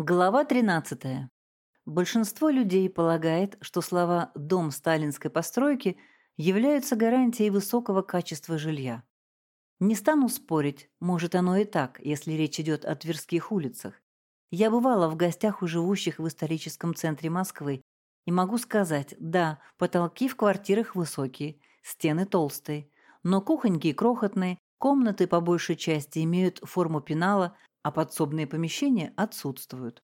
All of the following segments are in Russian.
Глава 13. Большинство людей полагает, что слова «дом сталинской постройки» являются гарантией высокого качества жилья. Не стану спорить, может оно и так, если речь идет о Тверских улицах. Я бывала в гостях у живущих в историческом центре Москвы и могу сказать, да, потолки в квартирах высокие, стены толстые, но кухоньки крохотные, комнаты по большей части имеют форму пенала, а подсобные помещения отсутствуют.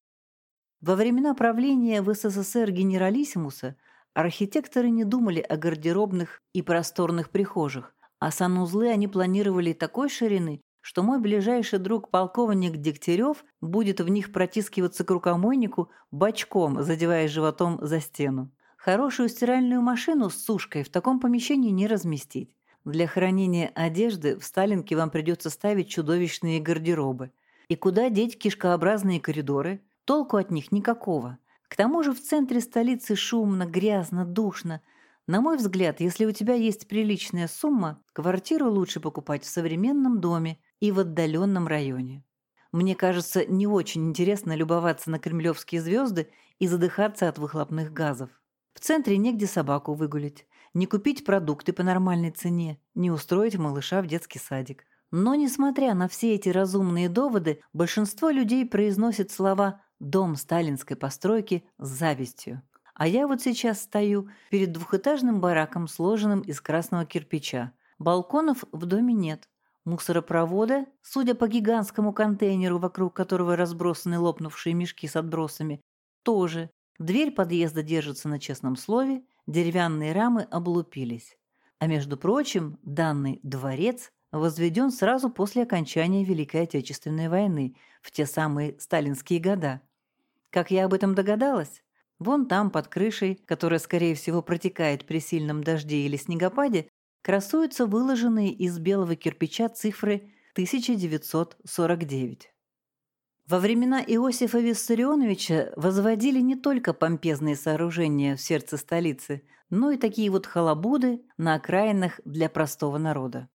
Во времена правления в СССР генералиссимуса архитекторы не думали о гардеробных и просторных прихожих, а санузлы они планировали такой ширины, что мой ближайший друг полковник Дегтярев будет в них протискиваться к рукомойнику бочком, задевая животом за стену. Хорошую стиральную машину с сушкой в таком помещении не разместить. Для хранения одежды в Сталинке вам придется ставить чудовищные гардеробы – и куда деть кишкообразные коридоры? Толку от них никакого. К тому же в центре столицы шумно, грязно, душно. На мой взгляд, если у тебя есть приличная сумма, квартиру лучше покупать в современном доме и в отдаленном районе. Мне кажется, не очень интересно любоваться на кремлевские звезды и задыхаться от выхлопных газов. В центре негде собаку выгулить, не купить продукты по нормальной цене, не устроить малыша в детский садик. Но, несмотря на все эти разумные доводы, большинство людей произносит слова «дом сталинской постройки» с завистью. А я вот сейчас стою перед двухэтажным бараком, сложенным из красного кирпича. Балконов в доме нет. Мусоропровода, судя по гигантскому контейнеру, вокруг которого разбросаны лопнувшие мешки с отбросами, тоже. Дверь подъезда держится на честном слове, деревянные рамы облупились. А между прочим, данный дворец возведен сразу после окончания Великой Отечественной войны, в те самые сталинские года. Как я об этом догадалась? Вон там, под крышей, которая, скорее всего, протекает при сильном дожде или снегопаде, красуются выложенные из белого кирпича цифры 1949. Во времена Иосифа Виссарионовича возводили не только помпезные сооружения в сердце столицы, но и такие вот халабуды на окраинах для простого народа.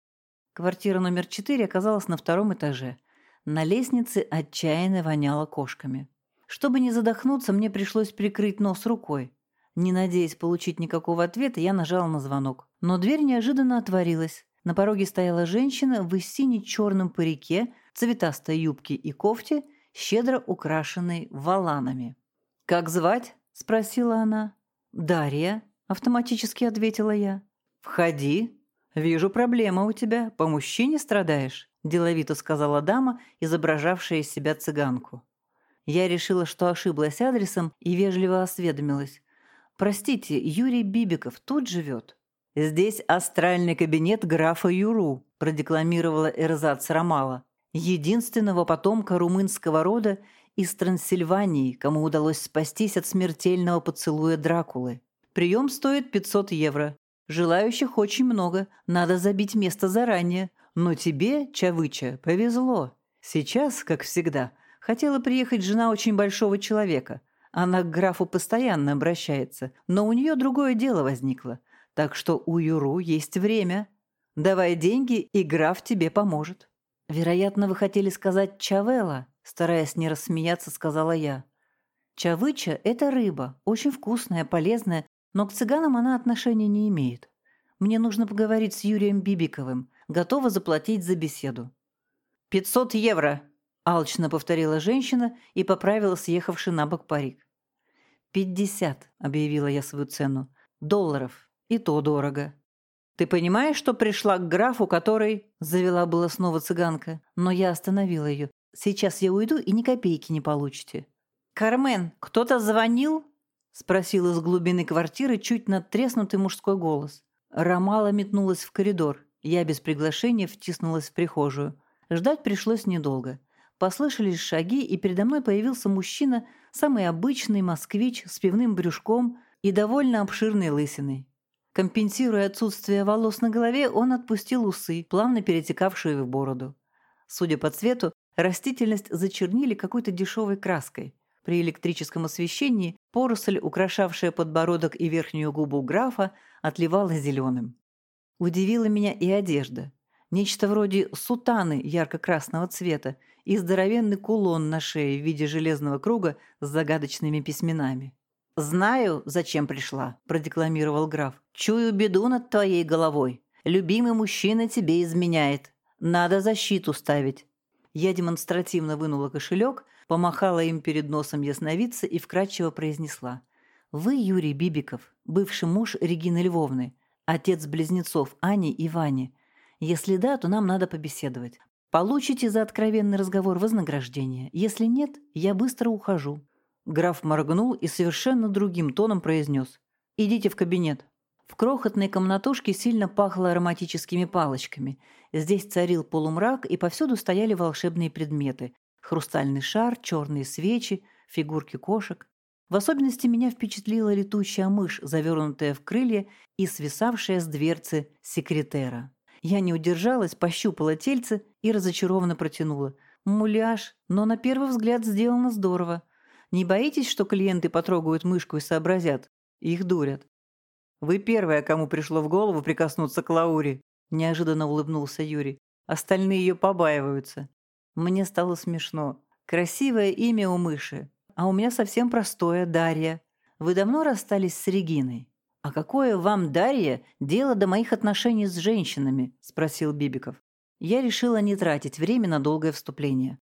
Квартира номер четыре оказалась на втором этаже. На лестнице отчаянно воняло кошками. Чтобы не задохнуться, мне пришлось прикрыть нос рукой. Не надеясь получить никакого ответа, я нажала на звонок. Но дверь неожиданно отворилась. На пороге стояла женщина в сине-черном парике, цветастой юбке и кофте, щедро украшенной валанами. «Как звать?» – спросила она. «Дарья», – автоматически ответила я. «Входи», «Вижу, проблема у тебя. По мужчине страдаешь?» – деловито сказала дама, изображавшая из себя цыганку. Я решила, что ошиблась адресом и вежливо осведомилась. «Простите, Юрий Бибиков тут живет?» «Здесь астральный кабинет графа Юру», – продекламировала Эрзац Ромала, единственного потомка румынского рода из Трансильвании, кому удалось спастись от смертельного поцелуя Дракулы. Прием стоит 500 евро. Желающих очень много, надо забить место заранее. Но тебе, Чавыча, повезло. Сейчас, как всегда, хотела приехать жена очень большого человека. Она к графу постоянно обращается, но у нее другое дело возникло. Так что у Юру есть время. Давай деньги, и граф тебе поможет. Вероятно, вы хотели сказать Чавела, стараясь не рассмеяться, сказала я. Чавыча – это рыба, очень вкусная, полезная, но к цыганам она отношения не имеет. Мне нужно поговорить с Юрием Бибиковым. Готова заплатить за беседу». «Пятьсот евро!» – алчно повторила женщина и поправила съехавший на бок парик. «Пятьдесят», – объявила я свою цену. «Долларов. И то дорого». «Ты понимаешь, что пришла к графу, который...» – завела была снова цыганка, но я остановила ее. «Сейчас я уйду, и ни копейки не получите». «Кармен, кто-то звонил?» — спросил из глубины квартиры чуть надтреснутый мужской голос. Ромала метнулась в коридор. Я без приглашения втиснулась в прихожую. Ждать пришлось недолго. Послышались шаги, и передо мной появился мужчина, самый обычный москвич с пивным брюшком и довольно обширной лысиной. Компенсируя отсутствие волос на голове, он отпустил усы, плавно перетекавшие в бороду. Судя по цвету, растительность зачернили какой-то дешевой краской. При электрическом освещении поросль, украшавшая подбородок и верхнюю губу графа, отливала зеленым. Удивила меня и одежда. Нечто вроде сутаны ярко-красного цвета и здоровенный кулон на шее в виде железного круга с загадочными письменами. «Знаю, зачем пришла», – продекламировал граф. «Чую беду над твоей головой. Любимый мужчина тебе изменяет. Надо защиту ставить». Я демонстративно вынула кошелек, помахала им перед носом ясновидца и вкратчиво произнесла. «Вы Юрий Бибиков, бывший муж Регины Львовны, отец близнецов Ани и Вани. Если да, то нам надо побеседовать. Получите за откровенный разговор вознаграждение. Если нет, я быстро ухожу. Граф моргнул и совершенно другим тоном произнес. «Идите в кабинет». В крохотной комнатушке сильно пахло ароматическими палочками. Здесь царил полумрак, и повсюду стояли волшебные предметы. Хрустальный шар, черные свечи, фигурки кошек. В особенности меня впечатлила летущая мышь, завернутая в крылья и свисавшая с дверцы секретера. Я не удержалась, пощупала тельце и разочарованно протянула. Муляж, но на первый взгляд сделано здорово. Не боитесь, что клиенты потрогают мышку и сообразят? Их дурят. Вы первая, кому пришло в голову прикоснуться к Лауре, неожиданно улыбнулся Юрий. Остальные ее побаиваются. Мне стало смешно. Красивое имя у мыши, а у меня совсем простое Дарья. Вы давно расстались с Региной? А какое вам, Дарья, дело до моих отношений с женщинами? спросил Бибиков. Я решила не тратить время на долгое вступление.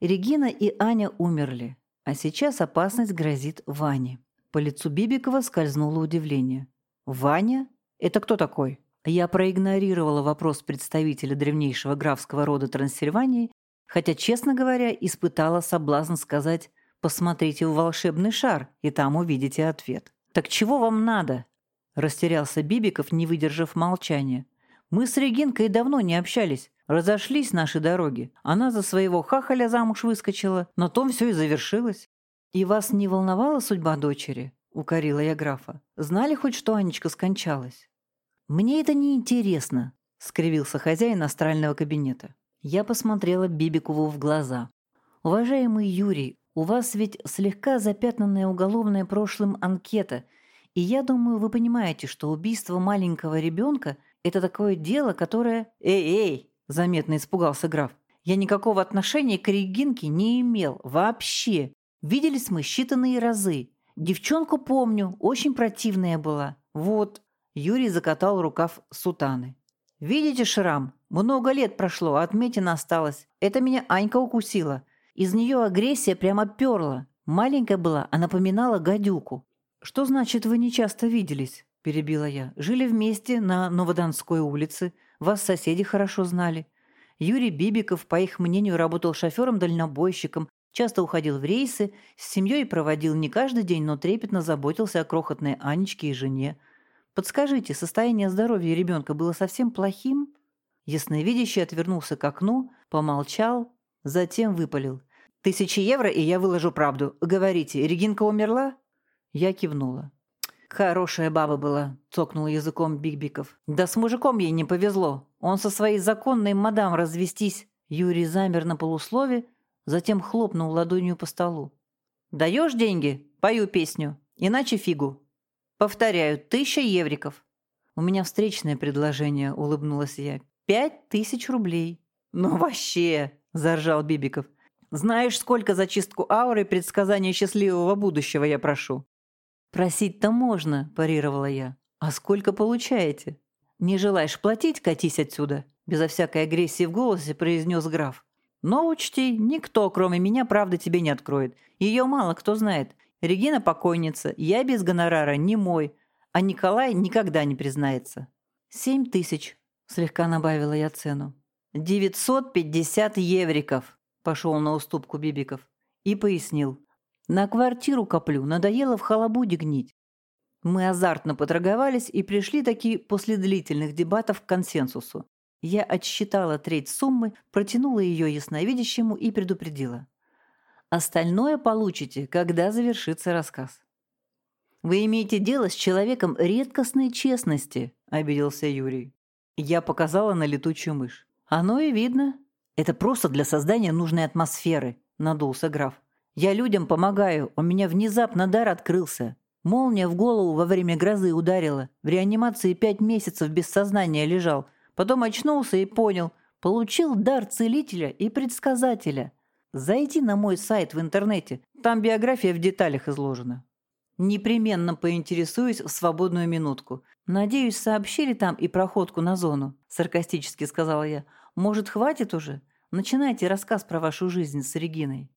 Регина и Аня умерли. А сейчас опасность грозит Ване. По лицу Бибикова скользнуло удивление. «Ваня? Это кто такой?» Я проигнорировала вопрос представителя древнейшего графского рода Трансильвании, хотя, честно говоря, испытала соблазн сказать «посмотрите в волшебный шар, и там увидите ответ». «Так чего вам надо?» Растерялся Бибиков, не выдержав молчания. «Мы с Регинкой давно не общались. Разошлись наши дороги. Она за своего хахаля замуж выскочила. На том все и завершилось. «И вас не волновала судьба дочери?» — укорила я графа. «Знали хоть, что Анечка скончалась?» «Мне это не интересно», — скривился хозяин астрального кабинета. Я посмотрела Бибикову в глаза. «Уважаемый Юрий, у вас ведь слегка запятнанная уголовное прошлым анкета, и я думаю, вы понимаете, что убийство маленького ребенка — это такое дело, которое...» «Эй-эй!» заметно испугался граф. Я никакого отношения к Регинке не имел. Вообще. Виделись мы считанные разы. Девчонку помню, очень противная была. Вот. Юрий закатал рукав сутаны. Видите шрам? Много лет прошло, а отметина осталась. Это меня Анька укусила. Из нее агрессия прямо перла. Маленькая была, а напоминала гадюку. «Что значит, вы не часто виделись?» – перебила я. «Жили вместе на Новоданской улице. Вас соседи хорошо знали. Юрий Бибиков, по их мнению, работал шофером-дальнобойщиком, часто уходил в рейсы, с семьей проводил не каждый день, но трепетно заботился о крохотной Анечке и жене. Подскажите, состояние здоровья ребенка было совсем плохим? Ясновидящий отвернулся к окну, помолчал, затем выпалил. «Тысячи евро, и я выложу правду. Говорите, Регинка умерла?» Я кивнула. «Хорошая баба была», — цокнул языком Бигбиков. «Да с мужиком ей не повезло. Он со своей законной мадам развестись». Юрий замер на полуслове, затем хлопнул ладонью по столу. «Даешь деньги? Пою песню. Иначе фигу. Повторяю, тысяча евриков». «У меня встречное предложение», — улыбнулась я. «Пять тысяч рублей». «Ну вообще!» — заржал Бибиков. «Знаешь, сколько за чистку ауры и предсказание счастливого будущего я прошу?» «Просить-то можно», – парировала я. «А сколько получаете?» «Не желаешь платить, катись отсюда», – безо всякой агрессии в голосе произнес граф. «Но учти, никто, кроме меня, правды тебе не откроет. Ее мало кто знает. Регина покойница, я без гонорара не мой, а Николай никогда не признается». «Семь тысяч», – слегка набавила я цену. «Девятьсот пятьдесят евриков», – пошел на уступку Бибиков. И пояснил. На квартиру коплю, надоело в халабуде гнить. Мы азартно поторговались и пришли таки после длительных дебатов к консенсусу. Я отсчитала треть суммы, протянула ее ясновидящему и предупредила. Остальное получите, когда завершится рассказ. «Вы имеете дело с человеком редкостной честности», — обиделся Юрий. Я показала на летучую мышь. «Оно и видно. Это просто для создания нужной атмосферы», — надулся граф. Я людям помогаю, у меня внезапно дар открылся. Молния в голову во время грозы ударила. В реанимации пять месяцев без сознания лежал. Потом очнулся и понял. Получил дар целителя и предсказателя. Зайди на мой сайт в интернете, там биография в деталях изложена. Непременно поинтересуюсь в свободную минутку. Надеюсь, сообщили там и проходку на зону, саркастически сказала я. Может, хватит уже? Начинайте рассказ про вашу жизнь с Региной.